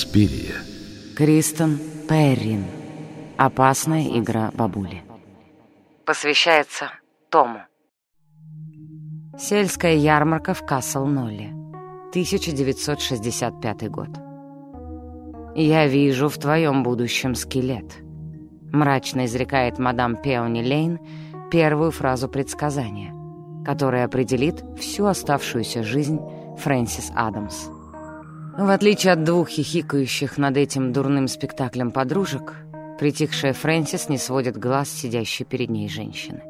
Инспирия. Кристен Перрин. Опасная игра бабули. Посвящается Тому. Сельская ярмарка в Касл-Нолле. 1965 год. «Я вижу в твоем будущем скелет», — мрачно изрекает мадам Пеони Лейн первую фразу предсказания, которая определит всю оставшуюся жизнь Фрэнсис Адамс. В отличие от двух хихикающих над этим дурным спектаклем подружек, притихшая Фрэнсис не сводит глаз сидящей перед ней женщины.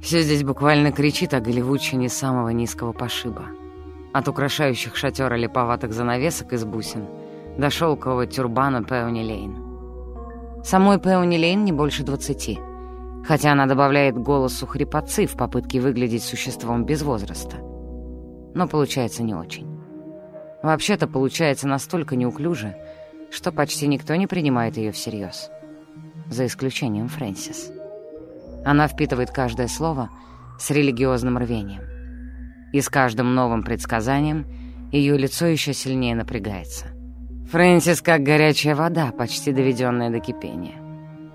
Все здесь буквально кричит о голливудчине самого низкого пошиба — от украшающих шатера липоватых занавесок из бусин до шелкового тюрбана Пеони Лейн. Самой Пеони Лейн не больше двадцати, хотя она добавляет голосу хрипотцы в попытке выглядеть существом без возраста. Но получается не очень. Вообще-то получается настолько неуклюже, что почти никто не принимает ее всерьез. За исключением Фрэнсис. Она впитывает каждое слово с религиозным рвением и с каждым новым предсказанием ее лицо еще сильнее напрягается. Фрэнсис как горячая вода, почти доведенная до кипения.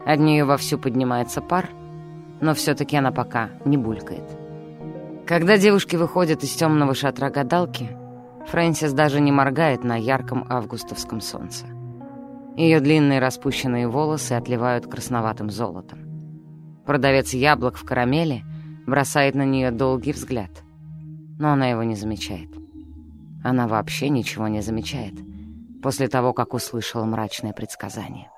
От нее вовсю поднимается пар, но все-таки она пока не булькает. Когда девушки выходят из темного шатра гадалки, Фрэнсис даже не моргает на ярком августовском солнце. Ее длинные распущенные волосы отливают красноватым золотом. Продавец яблок в карамели бросает на нее долгий взгляд — но она его не замечает. Она вообще ничего не замечает после того, как услышала мрачное предсказание.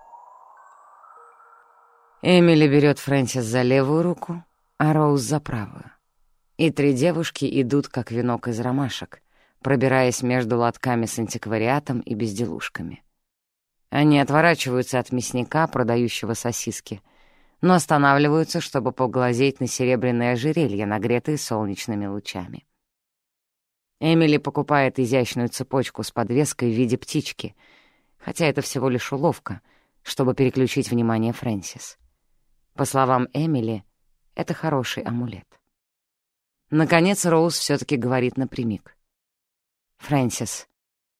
Эмили берет Фрэнсис за левую руку, а Роуз за правую. И три девушки идут, как венок из ромашек, пробираясь между лотками с антиквариатом и безделушками. Они отворачиваются от мясника, продающего сосиски, но останавливаются, чтобы поглазеть на серебряное ожерелье, нагретое солнечными лучами. Эмили покупает изящную цепочку с подвеской в виде птички, хотя это всего лишь уловка, чтобы переключить внимание Фрэнсис. По словам Эмили, это хороший амулет. Наконец Роуз все таки говорит напрямик. «Фрэнсис,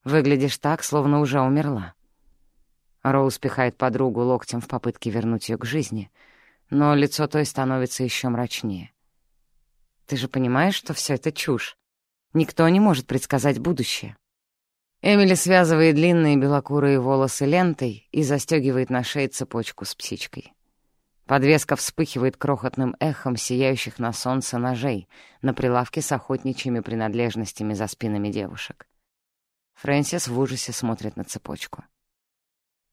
выглядишь так, словно уже умерла». Роуз пихает подругу локтем в попытке вернуть ее к жизни, но лицо той становится еще мрачнее. «Ты же понимаешь, что все это чушь?» Никто не может предсказать будущее. Эмили связывает длинные белокурые волосы лентой и застегивает на шее цепочку с птичкой. Подвеска вспыхивает крохотным эхом сияющих на солнце ножей на прилавке с охотничьими принадлежностями за спинами девушек. Фрэнсис в ужасе смотрит на цепочку.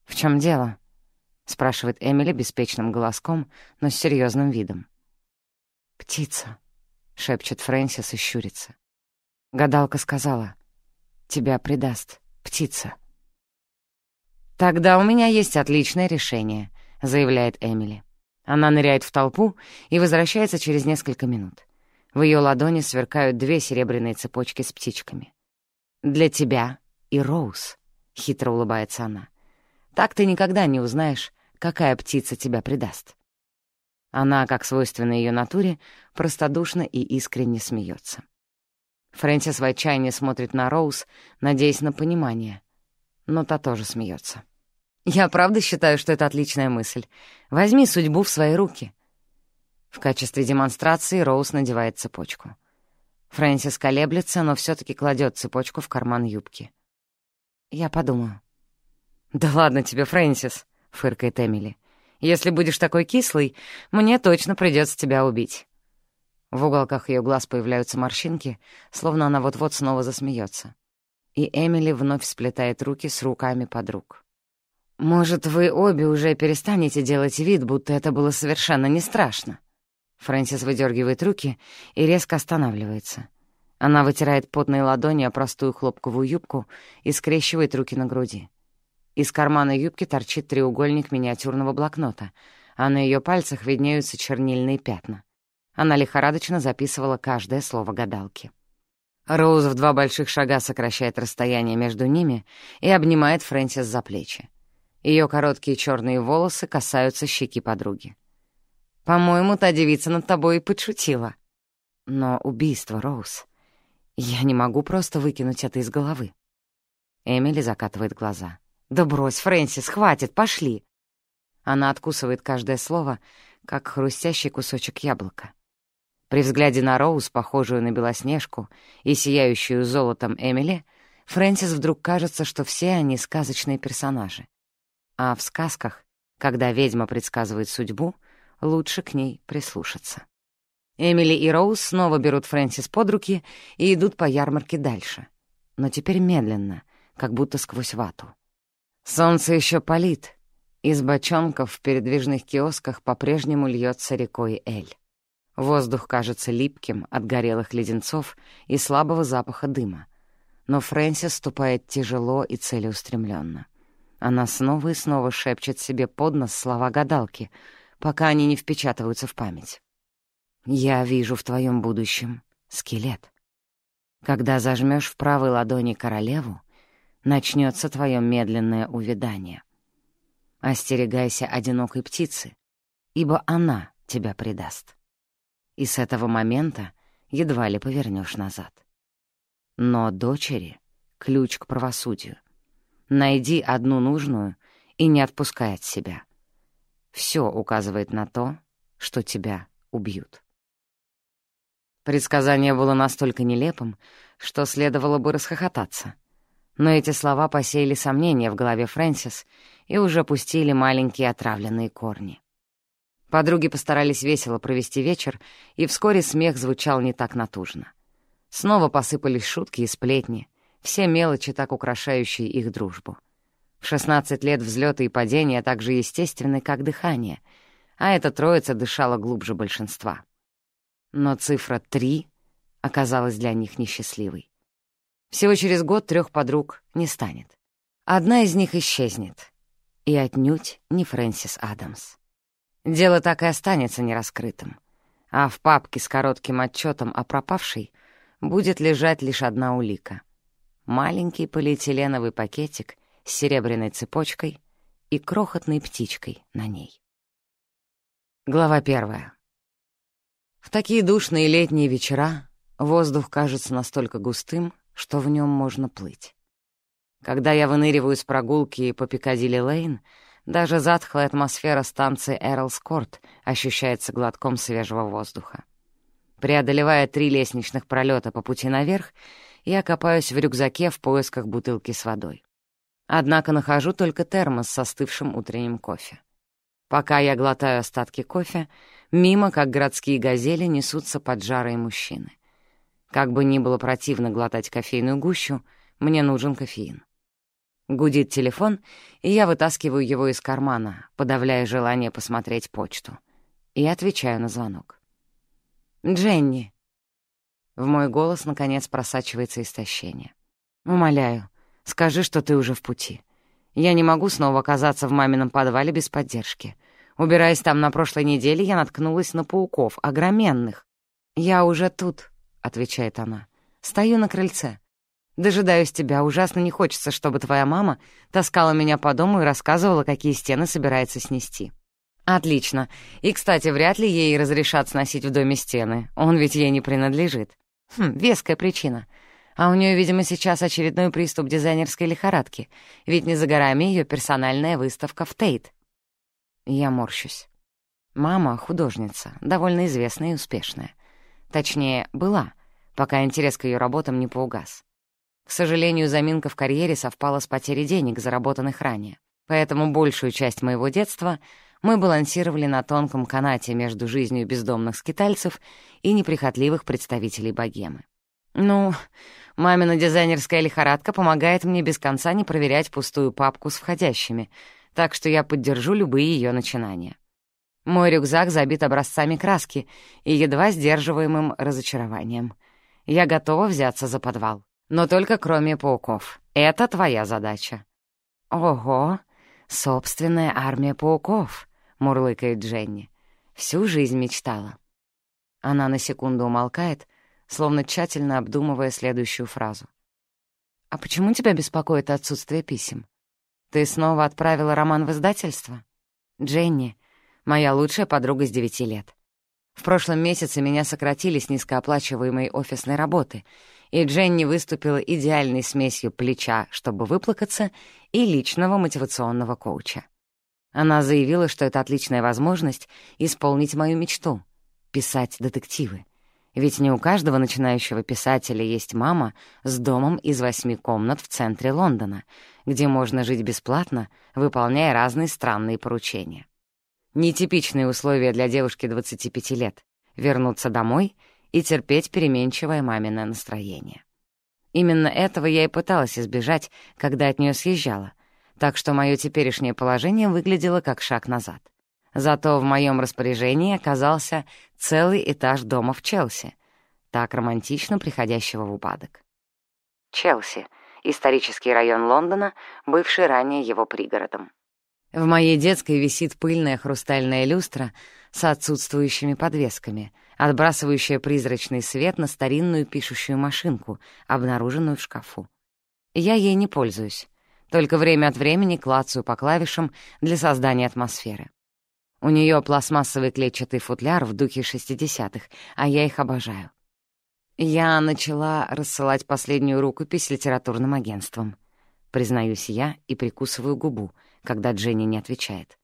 «В чем дело?» — спрашивает Эмили беспечным голоском, но с серьезным видом. «Птица», — шепчет Фрэнсис и щурится. Гадалка сказала, «Тебя предаст птица». «Тогда у меня есть отличное решение», — заявляет Эмили. Она ныряет в толпу и возвращается через несколько минут. В ее ладони сверкают две серебряные цепочки с птичками. «Для тебя и Роуз», — хитро улыбается она. «Так ты никогда не узнаешь, какая птица тебя предаст». Она, как свойственно ее натуре, простодушно и искренне смеется. Фрэнсис в отчаянии смотрит на Роуз, надеясь на понимание. Но та тоже смеется. «Я правда считаю, что это отличная мысль. Возьми судьбу в свои руки». В качестве демонстрации Роуз надевает цепочку. Фрэнсис колеблется, но все таки кладет цепочку в карман юбки. «Я подумаю». «Да ладно тебе, Фрэнсис», — фыркает Эмили. «Если будешь такой кислый, мне точно придется тебя убить». В уголках ее глаз появляются морщинки, словно она вот-вот снова засмеется. И Эмили вновь сплетает руки с руками подруг. «Может, вы обе уже перестанете делать вид, будто это было совершенно не страшно?» Фрэнсис выдергивает руки и резко останавливается. Она вытирает потные ладони о простую хлопковую юбку и скрещивает руки на груди. Из кармана юбки торчит треугольник миниатюрного блокнота, а на ее пальцах виднеются чернильные пятна. Она лихорадочно записывала каждое слово гадалки. Роуз в два больших шага сокращает расстояние между ними и обнимает Фрэнсис за плечи. Ее короткие черные волосы касаются щеки подруги. «По-моему, та девица над тобой и подшутила». «Но убийство, Роуз. Я не могу просто выкинуть это из головы». Эмили закатывает глаза. «Да брось, Фрэнсис, хватит, пошли!» Она откусывает каждое слово, как хрустящий кусочек яблока. При взгляде на Роуз, похожую на Белоснежку, и сияющую золотом Эмили, Фрэнсис вдруг кажется, что все они сказочные персонажи. А в сказках, когда ведьма предсказывает судьбу, лучше к ней прислушаться. Эмили и Роуз снова берут Фрэнсис под руки и идут по ярмарке дальше. Но теперь медленно, как будто сквозь вату. Солнце еще палит, из бочонков в передвижных киосках по-прежнему льется рекой Эль. Воздух кажется липким от горелых леденцов и слабого запаха дыма. Но Фрэнсис ступает тяжело и целеустремленно. Она снова и снова шепчет себе под нос слова гадалки, пока они не впечатываются в память. «Я вижу в твоем будущем скелет. Когда зажмешь в правой ладони королеву, начнется твое медленное увядание. Остерегайся одинокой птицы, ибо она тебя предаст. И с этого момента едва ли повернешь назад. Но дочери — ключ к правосудию. Найди одну нужную и не отпускай от себя. Все указывает на то, что тебя убьют. Предсказание было настолько нелепым, что следовало бы расхохотаться. Но эти слова посеяли сомнения в голове Фрэнсис и уже пустили маленькие отравленные корни. Подруги постарались весело провести вечер, и вскоре смех звучал не так натужно. Снова посыпались шутки и сплетни, все мелочи, так украшающие их дружбу. В 16 лет взлеты и падения так же естественны, как дыхание, а эта троица дышала глубже большинства. Но цифра 3 оказалась для них несчастливой. Всего через год трех подруг не станет. Одна из них исчезнет. И отнюдь не Фрэнсис Адамс. Дело так и останется нераскрытым. А в папке с коротким отчетом о пропавшей будет лежать лишь одна улика. Маленький полиэтиленовый пакетик с серебряной цепочкой и крохотной птичкой на ней. Глава первая. В такие душные летние вечера воздух кажется настолько густым, что в нем можно плыть. Когда я выныриваю с прогулки по Пикадилли-Лейн, даже затхлая атмосфера станции Эрлскорт ощущается глотком свежего воздуха. Преодолевая три лестничных пролета по пути наверх, я копаюсь в рюкзаке в поисках бутылки с водой. Однако нахожу только термос с остывшим утренним кофе. Пока я глотаю остатки кофе, мимо, как городские газели, несутся поджарые мужчины. Как бы ни было противно глотать кофейную гущу, мне нужен кофеин. Гудит телефон, и я вытаскиваю его из кармана, подавляя желание посмотреть почту. И отвечаю на звонок. «Дженни!» В мой голос, наконец, просачивается истощение. «Умоляю, скажи, что ты уже в пути. Я не могу снова оказаться в мамином подвале без поддержки. Убираясь там на прошлой неделе, я наткнулась на пауков, огроменных. «Я уже тут», — отвечает она. «Стою на крыльце. Дожидаюсь тебя. Ужасно не хочется, чтобы твоя мама таскала меня по дому и рассказывала, какие стены собирается снести. Отлично. И, кстати, вряд ли ей разрешат сносить в доме стены. Он ведь ей не принадлежит. Хм, веская причина. А у нее, видимо, сейчас очередной приступ дизайнерской лихорадки, ведь не за горами ее персональная выставка в Тейт. Я морщусь. Мама — художница, довольно известная и успешная. Точнее, была, пока интерес к ее работам не поугас. К сожалению, заминка в карьере совпала с потерей денег, заработанных ранее. Поэтому большую часть моего детства мы балансировали на тонком канате между жизнью бездомных скитальцев и неприхотливых представителей богемы. Ну, мамина дизайнерская лихорадка помогает мне без конца не проверять пустую папку с входящими, так что я поддержу любые ее начинания. Мой рюкзак забит образцами краски и едва сдерживаемым разочарованием. Я готова взяться за подвал. Но только кроме пауков. Это твоя задача». «Ого, собственная армия пауков», — мурлыкает Дженни. «Всю жизнь мечтала». Она на секунду умолкает, словно тщательно обдумывая следующую фразу. «А почему тебя беспокоит отсутствие писем? Ты снова отправила роман в издательство?» «Дженни, моя лучшая подруга с девяти лет. В прошлом месяце меня сократили с низкооплачиваемой офисной работы, и Дженни выступила идеальной смесью плеча, чтобы выплакаться, и личного мотивационного коуча. Она заявила, что это отличная возможность исполнить мою мечту — писать детективы. Ведь не у каждого начинающего писателя есть мама с домом из восьми комнат в центре Лондона, где можно жить бесплатно, выполняя разные странные поручения. Нетипичные условия для девушки 25 лет — вернуться домой и терпеть переменчивое мамино настроение. Именно этого я и пыталась избежать, когда от нее съезжала, так что мое теперешнее положение выглядело как шаг назад. Зато в моем распоряжении оказался целый этаж дома в Челси, так романтично приходящего в упадок. Челси — исторический район Лондона, бывший ранее его пригородом. В моей детской висит пыльная хрустальная люстра с отсутствующими подвесками, отбрасывающая призрачный свет на старинную пишущую машинку, обнаруженную в шкафу. Я ей не пользуюсь, только время от времени клацаю по клавишам для создания атмосферы. У нее пластмассовый клетчатый футляр в духе 60-х, а я их обожаю. Я начала рассылать последнюю рукопись литературным агентствам. Признаюсь я и прикусываю губу, когда Дженни не отвечает.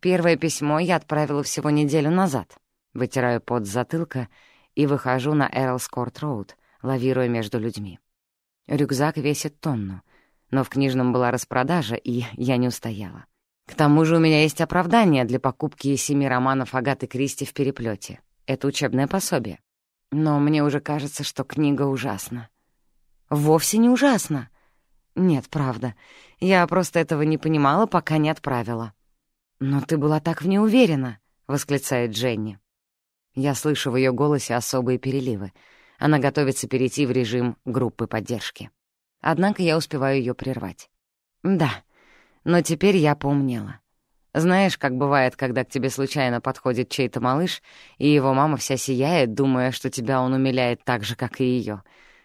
Первое письмо я отправила всего неделю назад. Вытираю пот с затылка и выхожу на Эрлскорт-роуд, лавируя между людьми. Рюкзак весит тонну, но в книжном была распродажа, и я не устояла. К тому же у меня есть оправдание для покупки семи романов Агаты Кристи в переплете. Это учебное пособие. Но мне уже кажется, что книга ужасна. Вовсе не ужасна. Нет, правда. Я просто этого не понимала, пока не отправила. «Но ты была так в ней уверена», — восклицает Дженни. Я слышу в ее голосе особые переливы. Она готовится перейти в режим группы поддержки. Однако я успеваю ее прервать. «Да, но теперь я поумнела. Знаешь, как бывает, когда к тебе случайно подходит чей-то малыш, и его мама вся сияет, думая, что тебя он умиляет так же, как и ее,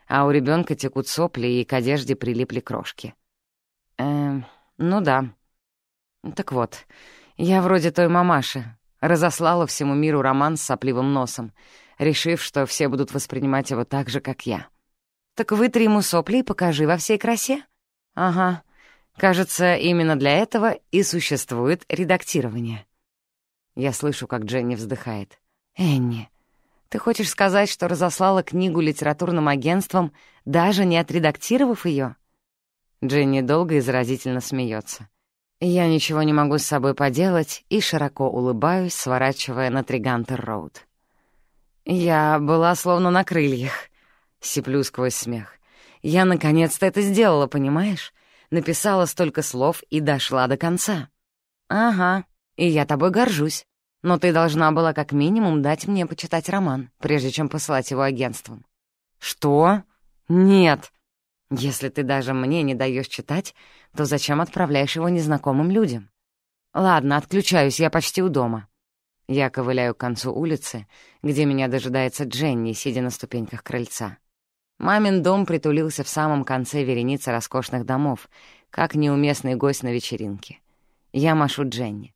а у ребенка текут сопли, и к одежде прилипли крошки. Эм, ну да. Так вот, я вроде той мамаши, разослала всему миру роман с сопливым носом, решив, что все будут воспринимать его так же, как я. Так вытри ему сопли и покажи во всей красе. Ага, Кажется, именно для этого и существует редактирование. Я слышу, как Дженни вздыхает. «Энни, ты хочешь сказать, что разослала книгу литературным агентствам, даже не отредактировав ее? Дженни долго и заразительно смеется. Я ничего не могу с собой поделать и широко улыбаюсь, сворачивая на Тригантер-роуд. Я была словно на крыльях. Сиплю сквозь смех. Я наконец-то это сделала, понимаешь? написала столько слов и дошла до конца. Ага, и я тобой горжусь. Но ты должна была как минимум дать мне почитать роман, прежде чем посылать его агентствам. Что? Нет. Если ты даже мне не даешь читать, то зачем отправляешь его незнакомым людям? Ладно, отключаюсь, я почти у дома. Я ковыляю к концу улицы, где меня дожидается Дженни, сидя на ступеньках крыльца. Мамин дом притулился в самом конце вереницы роскошных домов, как неуместный гость на вечеринке. Я машу Дженни.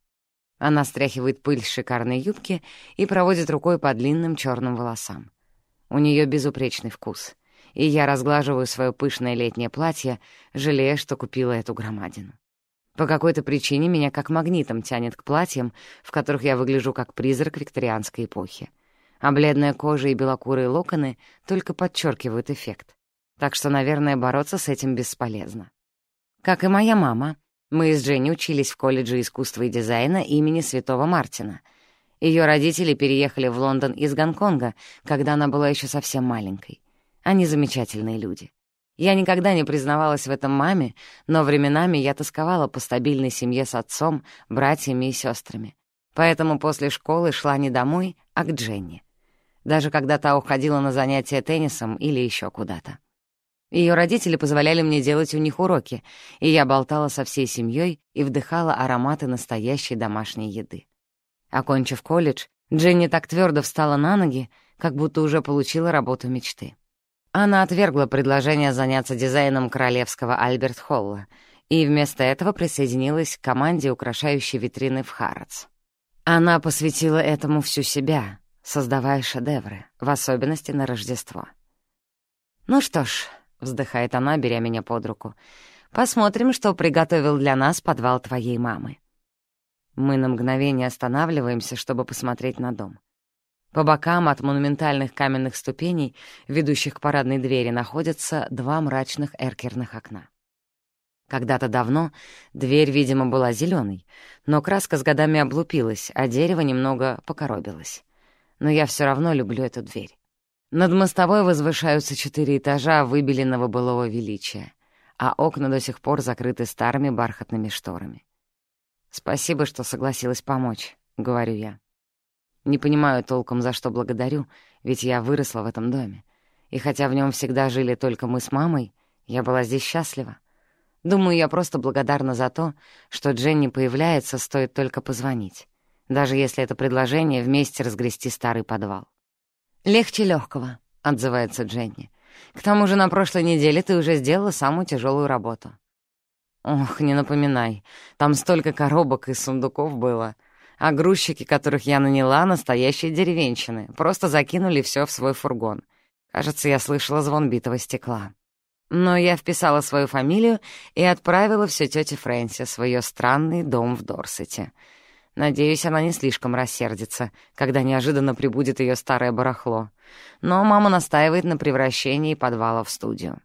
Она стряхивает пыль с шикарной юбки и проводит рукой по длинным черным волосам. У нее безупречный вкус, и я разглаживаю свое пышное летнее платье, жалея, что купила эту громадину. По какой-то причине меня как магнитом тянет к платьям, в которых я выгляжу как призрак викторианской эпохи а бледная кожа и белокурые локоны только подчеркивают эффект. Так что, наверное, бороться с этим бесполезно. Как и моя мама, мы с Дженни учились в колледже искусства и дизайна имени Святого Мартина. Ее родители переехали в Лондон из Гонконга, когда она была еще совсем маленькой. Они замечательные люди. Я никогда не признавалась в этом маме, но временами я тосковала по стабильной семье с отцом, братьями и сестрами. Поэтому после школы шла не домой, а к Дженни даже когда та уходила на занятия теннисом или еще куда-то. Ее родители позволяли мне делать у них уроки, и я болтала со всей семьей и вдыхала ароматы настоящей домашней еды. Окончив колледж, Дженни так твердо встала на ноги, как будто уже получила работу мечты. Она отвергла предложение заняться дизайном королевского Альберт-Холла и вместо этого присоединилась к команде, украшающей витрины в Харатс. Она посвятила этому всю себя, создавая шедевры, в особенности на Рождество. «Ну что ж», — вздыхает она, беря меня под руку, «посмотрим, что приготовил для нас подвал твоей мамы». Мы на мгновение останавливаемся, чтобы посмотреть на дом. По бокам от монументальных каменных ступеней, ведущих к парадной двери, находятся два мрачных эркерных окна. Когда-то давно дверь, видимо, была зеленой, но краска с годами облупилась, а дерево немного покоробилось. Но я все равно люблю эту дверь. Над мостовой возвышаются четыре этажа выбеленного былого величия, а окна до сих пор закрыты старыми бархатными шторами. «Спасибо, что согласилась помочь», — говорю я. Не понимаю толком, за что благодарю, ведь я выросла в этом доме. И хотя в нем всегда жили только мы с мамой, я была здесь счастлива. Думаю, я просто благодарна за то, что Дженни появляется, стоит только позвонить, даже если это предложение вместе разгрести старый подвал. «Легче легкого, отзывается Дженни. «К тому же на прошлой неделе ты уже сделала самую тяжелую работу». «Ох, не напоминай, там столько коробок и сундуков было», а грузчики, которых я наняла, настоящие деревенщины, просто закинули все в свой фургон. Кажется, я слышала звон битого стекла. Но я вписала свою фамилию и отправила все тете Фрэнси, в ее странный дом в Дорсете. Надеюсь, она не слишком рассердится, когда неожиданно прибудет ее старое барахло. Но мама настаивает на превращении подвала в студию.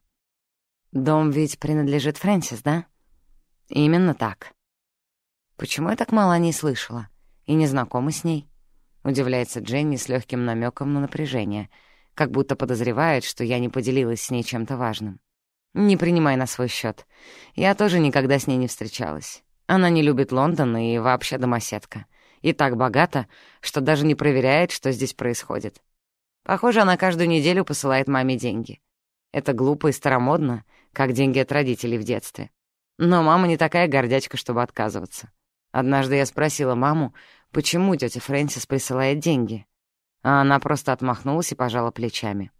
«Дом ведь принадлежит Фрэнсис, да?» «Именно так». Почему я так мало о ней слышала? и не знакомы с ней?» — удивляется Дженни с легким намеком на напряжение, как будто подозревает, что я не поделилась с ней чем-то важным. «Не принимай на свой счет. Я тоже никогда с ней не встречалась. Она не любит Лондон и вообще домоседка. И так богата, что даже не проверяет, что здесь происходит. Похоже, она каждую неделю посылает маме деньги. Это глупо и старомодно, как деньги от родителей в детстве. Но мама не такая гордячка, чтобы отказываться. Однажды я спросила маму, почему тетя Фрэнсис присылает деньги, а она просто отмахнулась и пожала плечами.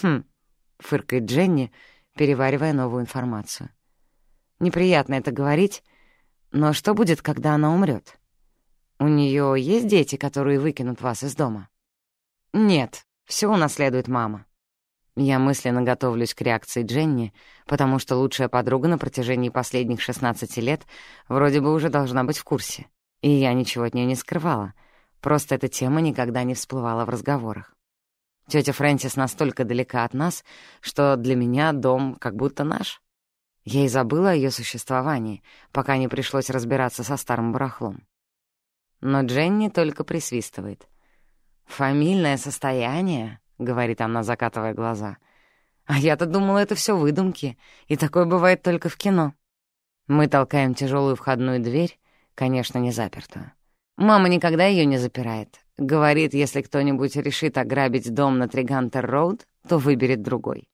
«Хм», — фыркает Дженни, переваривая новую информацию. «Неприятно это говорить, но что будет, когда она умрет? У нее есть дети, которые выкинут вас из дома?» «Нет, все унаследует мама». Я мысленно готовлюсь к реакции Дженни, потому что лучшая подруга на протяжении последних 16 лет вроде бы уже должна быть в курсе. И я ничего от нее не скрывала, просто эта тема никогда не всплывала в разговорах. Тетя Фрэнсис настолько далека от нас, что для меня дом как будто наш. Я и забыла о ее существовании, пока не пришлось разбираться со старым барахлом. Но Дженни только присвистывает. «Фамильное состояние?» — говорит она, закатывая глаза. «А я-то думала, это все выдумки, и такое бывает только в кино». Мы толкаем тяжелую входную дверь, конечно, не запертую. Мама никогда ее не запирает. Говорит, если кто-нибудь решит ограбить дом на Тригантер-Роуд, то выберет другой.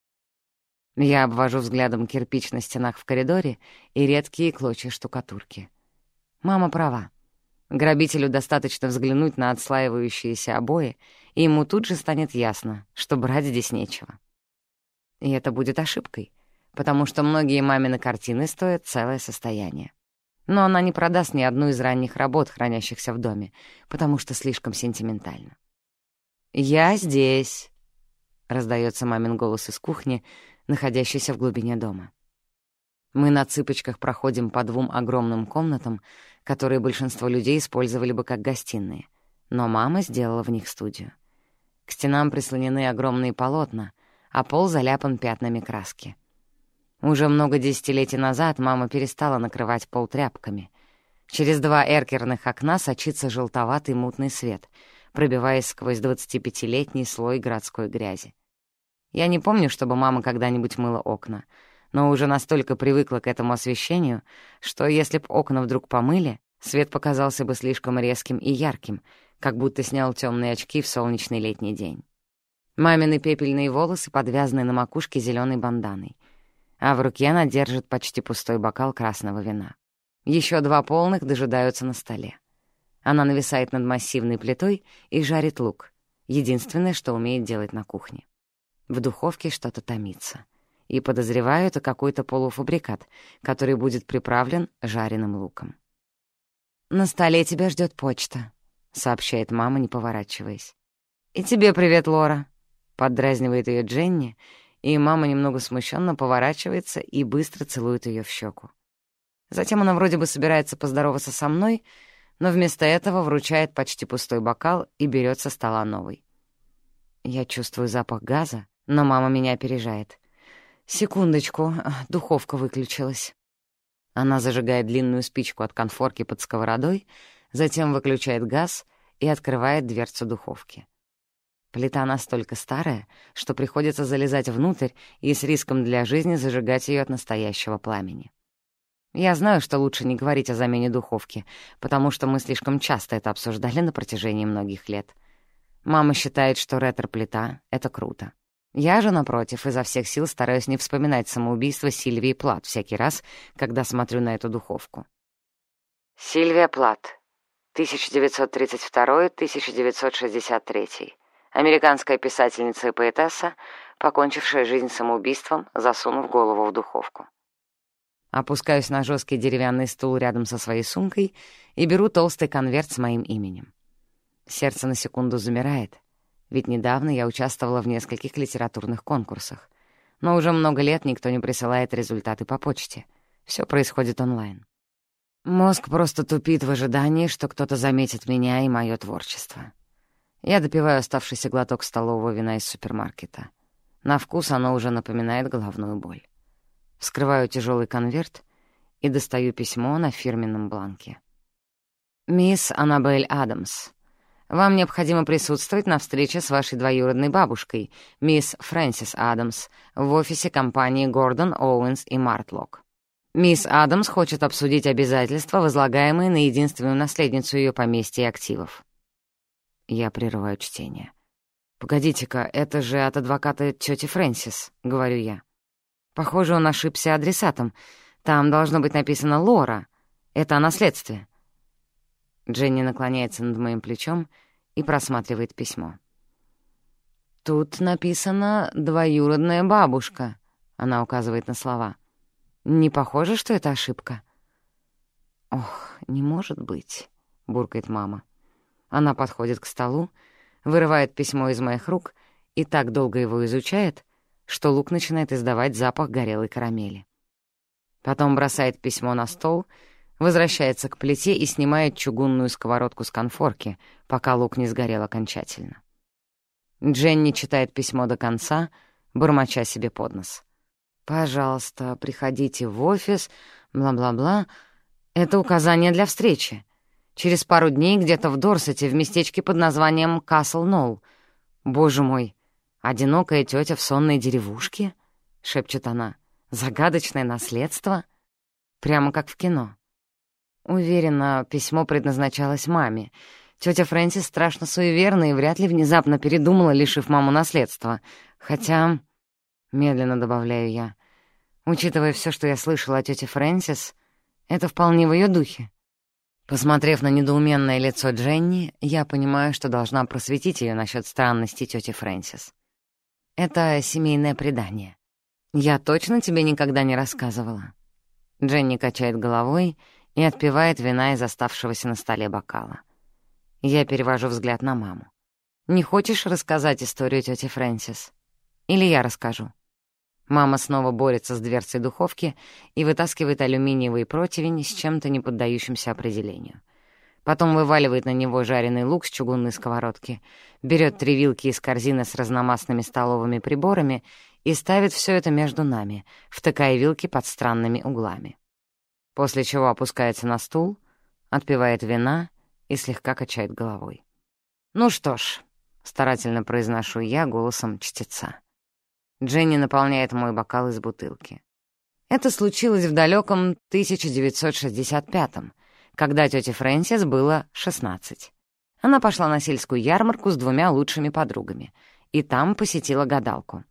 Я обвожу взглядом кирпич на стенах в коридоре и редкие клочья штукатурки. Мама права. Грабителю достаточно взглянуть на отслаивающиеся обои, и ему тут же станет ясно, что брать здесь нечего. И это будет ошибкой, потому что многие мамины картины стоят целое состояние. Но она не продаст ни одну из ранних работ, хранящихся в доме, потому что слишком сентиментально. «Я здесь», — раздается мамин голос из кухни, находящейся в глубине дома. Мы на цыпочках проходим по двум огромным комнатам, которые большинство людей использовали бы как гостиные, но мама сделала в них студию. К стенам прислонены огромные полотна, а пол заляпан пятнами краски. Уже много десятилетий назад мама перестала накрывать пол тряпками. Через два эркерных окна сочится желтоватый мутный свет, пробиваясь сквозь 25-летний слой городской грязи. Я не помню, чтобы мама когда-нибудь мыла окна — но уже настолько привыкла к этому освещению, что если б окна вдруг помыли, свет показался бы слишком резким и ярким, как будто снял темные очки в солнечный летний день. Мамины пепельные волосы подвязаны на макушке зеленой банданой, а в руке она держит почти пустой бокал красного вина. Еще два полных дожидаются на столе. Она нависает над массивной плитой и жарит лук, единственное, что умеет делать на кухне. В духовке что-то томится — и подозреваю, это какой-то полуфабрикат, который будет приправлен жареным луком. «На столе тебя ждет почта», — сообщает мама, не поворачиваясь. «И тебе привет, Лора», — поддразнивает ее Дженни, и мама немного смущенно поворачивается и быстро целует ее в щеку. Затем она вроде бы собирается поздороваться со мной, но вместо этого вручает почти пустой бокал и берет со стола новый. Я чувствую запах газа, но мама меня опережает. «Секундочку, духовка выключилась». Она зажигает длинную спичку от конфорки под сковородой, затем выключает газ и открывает дверцу духовки. Плита настолько старая, что приходится залезать внутрь и с риском для жизни зажигать ее от настоящего пламени. Я знаю, что лучше не говорить о замене духовки, потому что мы слишком часто это обсуждали на протяжении многих лет. Мама считает, что ретро-плита — это круто. Я же, напротив, изо всех сил стараюсь не вспоминать самоубийство Сильвии Плат всякий раз, когда смотрю на эту духовку. Сильвия Плат, 1932-1963. Американская писательница и поэтесса, покончившая жизнь самоубийством, засунув голову в духовку. Опускаюсь на жесткий деревянный стул рядом со своей сумкой и беру толстый конверт с моим именем. Сердце на секунду замирает, ведь недавно я участвовала в нескольких литературных конкурсах. Но уже много лет никто не присылает результаты по почте. Все происходит онлайн. Мозг просто тупит в ожидании, что кто-то заметит меня и мое творчество. Я допиваю оставшийся глоток столового вина из супермаркета. На вкус оно уже напоминает головную боль. Вскрываю тяжелый конверт и достаю письмо на фирменном бланке. «Мисс Аннабель Адамс, вам необходимо присутствовать на встрече с вашей двоюродной бабушкой, мисс Фрэнсис Адамс, в офисе компании Гордон, Оуэнс и Мартлок. Мисс Адамс хочет обсудить обязательства, возлагаемые на единственную наследницу ее поместья и активов». Я прерываю чтение. «Погодите-ка, это же от адвоката тети Фрэнсис», — говорю я. Похоже, он ошибся адресатом. Там должно быть написано «Лора». Это о наследстве. Дженни наклоняется над моим плечом и просматривает письмо. «Тут написано «двоюродная бабушка», — она указывает на слова. «Не похоже, что это ошибка?» «Ох, не может быть», — буркает мама. Она подходит к столу, вырывает письмо из моих рук и так долго его изучает, что лук начинает издавать запах горелой карамели. Потом бросает письмо на стол, возвращается к плите и снимает чугунную сковородку с конфорки, пока лук не сгорел окончательно. Дженни читает письмо до конца, бормоча себе под нос. «Пожалуйста, приходите в офис, бла-бла-бла. Это указание для встречи. Через пару дней где-то в Дорсете, в местечке под названием Касл Ноул. Боже мой, «Одинокая тетя в сонной деревушке?» — шепчет она. «Загадочное наследство?» Прямо как в кино. Уверена, письмо предназначалось маме. Тетя Фрэнсис страшно суеверна и вряд ли внезапно передумала, лишив маму наследства. Хотя, медленно добавляю я, учитывая все, что я слышала о тете Фрэнсис, это вполне в ее духе. Посмотрев на недоуменное лицо Дженни, я понимаю, что должна просветить ее насчет странности тети Фрэнсис. Это семейное предание. Я точно тебе никогда не рассказывала?» Дженни качает головой отпивает вина из оставшегося на столе бокала. Я перевожу взгляд на маму. «Не хочешь рассказать историю тети Фрэнсис? Или я расскажу?» Мама снова борется с дверцей духовки и вытаскивает алюминиевый противень с чем-то не поддающимся определению. Потом вываливает на него жареный лук с чугунной сковородки, берет три вилки из корзины с разномастными столовыми приборами и ставит все это между нами, втыкая вилки под странными углами. После чего опускается на стул, отпивает вина и слегка качает головой. «Ну что ж», — старательно произношу я голосом чтеца. Дженни наполняет мой бокал из бутылки. Это случилось в далеком 1965-м, когда тете Фрэнсис было 16. Она пошла на сельскую ярмарку с двумя лучшими подругами, и там посетила гадалку.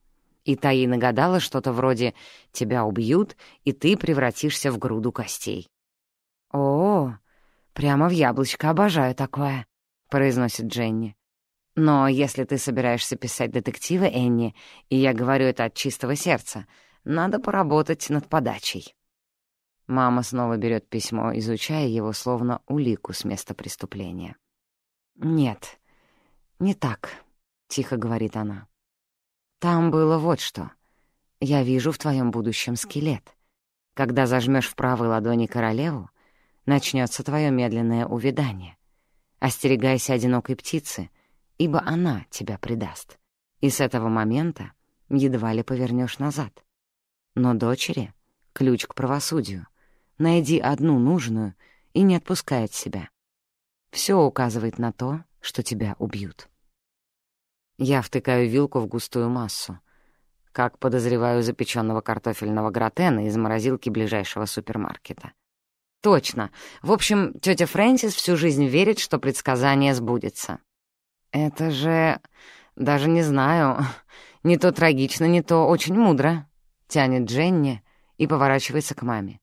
И та ей нагадала что-то вроде «тебя убьют, и ты превратишься в груду костей». «О, прямо в яблочко обожаю такое», — произносит Дженни. «Но если ты собираешься писать детективы, Энни, и я говорю это от чистого сердца, надо поработать над подачей». Мама снова берет письмо, изучая его словно улику с места преступления. «Нет, не так», — тихо говорит она. «Там было вот что. Я вижу в твоем будущем скелет. Когда зажмешь в правой ладони королеву, начнется твое медленное увядание. Остерегайся одинокой птицы, ибо она тебя предаст. И с этого момента едва ли повернешь назад. Но дочери — ключ к правосудию. Найди одну нужную и не отпускай от себя. Все указывает на то, что тебя убьют. Я втыкаю вилку в густую массу, как подозреваю запеченного картофельного гратена из морозилки ближайшего супермаркета. Точно. В общем, тетя Фрэнсис всю жизнь верит, что предсказание сбудется. Это же... даже не знаю. Не то трагично, не то очень мудро. Тянет Дженни и поворачивается к маме.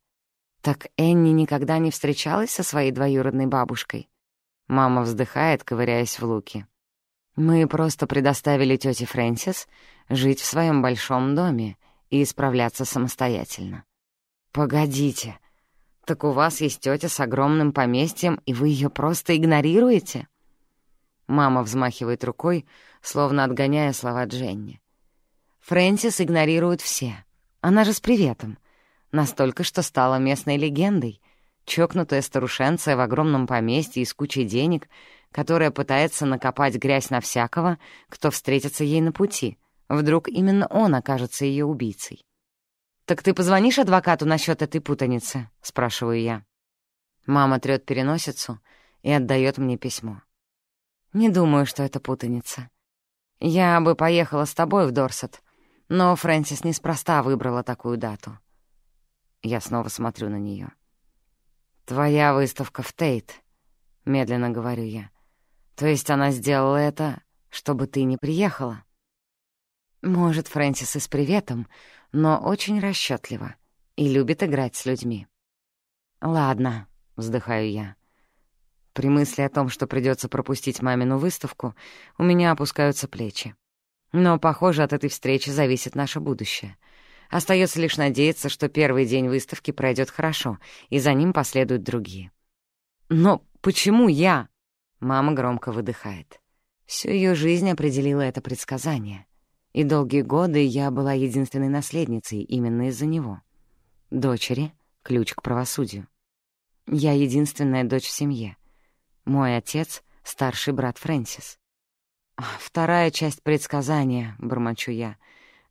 Так Энни никогда не встречалась со своей двоюродной бабушкой? Мама вздыхает, ковыряясь в луке. Мы просто предоставили тете Фрэнсис жить в своем большом доме и исправляться самостоятельно. Погодите, так у вас есть тетя с огромным поместьем, и вы ее просто игнорируете? Мама взмахивает рукой, словно отгоняя слова Дженни. Фрэнсис игнорирует все. Она же с приветом. Настолько, что стала местной легендой. Чокнутая старушенция в огромном поместье и с кучей денег, которая пытается накопать грязь на всякого, кто встретится ей на пути. Вдруг именно он окажется ее убийцей. «Так ты позвонишь адвокату насчет этой путаницы?» — спрашиваю я. Мама трёт переносицу и отдает мне письмо. «Не думаю, что это путаница. Я бы поехала с тобой в Дорсет, но Фрэнсис неспроста выбрала такую дату». Я снова смотрю на нее. «Твоя выставка в Тейт», — медленно говорю я. То есть она сделала это, чтобы ты не приехала? Может, Фрэнсис и с приветом, но очень расчётлива и любит играть с людьми. «Ладно», — вздыхаю я. При мысли о том, что придётся пропустить мамину выставку, у меня опускаются плечи. Но, похоже, от этой встречи зависит наше будущее. Остаётся лишь надеяться, что первый день выставки пройдёт хорошо, и за ним последуют другие. Но почему я? Мама громко выдыхает. Всю ее жизнь определила это предсказание. И долгие годы я была единственной наследницей именно из-за него. Дочери — ключ к правосудию. Я единственная дочь в семье. Мой отец — старший брат Фрэнсис. «Вторая часть предсказания», — бормочу я.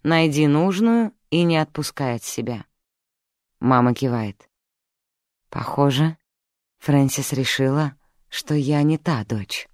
«Найди нужную и не отпускай от себя». Мама кивает. «Похоже, Фрэнсис решила, что я не та дочь.